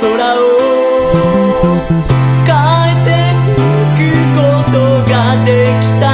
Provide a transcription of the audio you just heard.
空を。変えていくことができた。